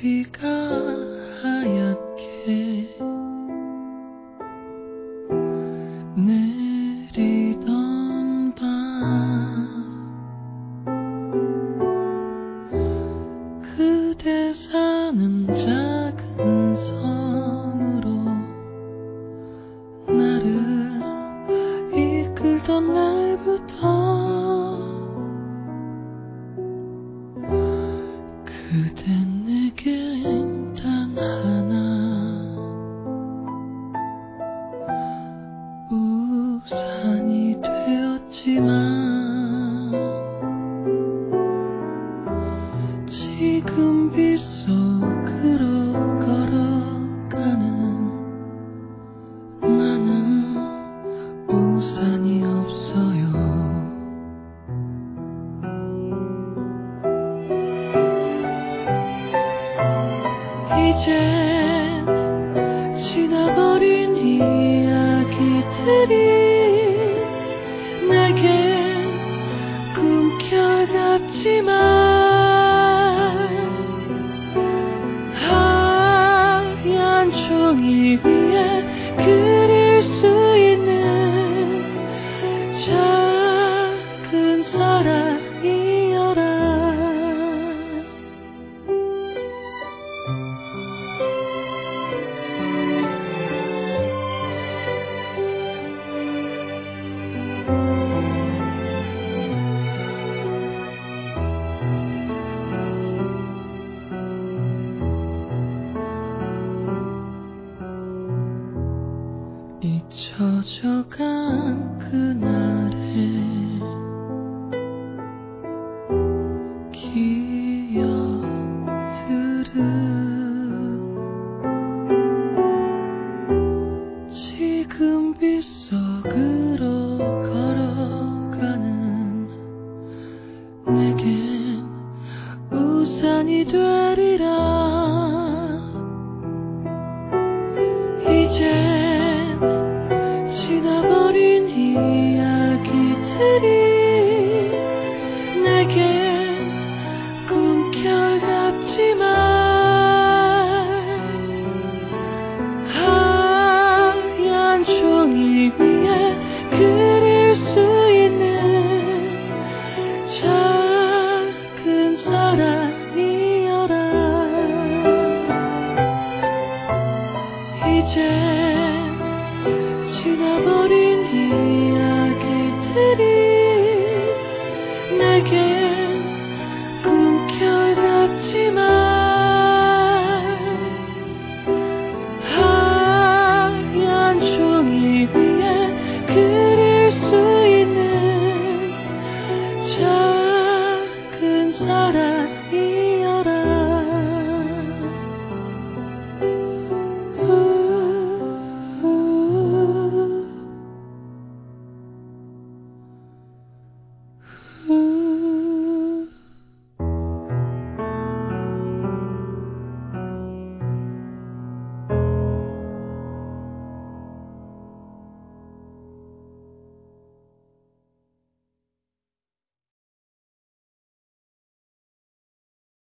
비가 하얗게 내리던 밤 그대 사는 작은 섬으로 나를 이끌던 날부터 그댄 지만 지금 비 이젠 지나버린 이야기들이 悄悄跟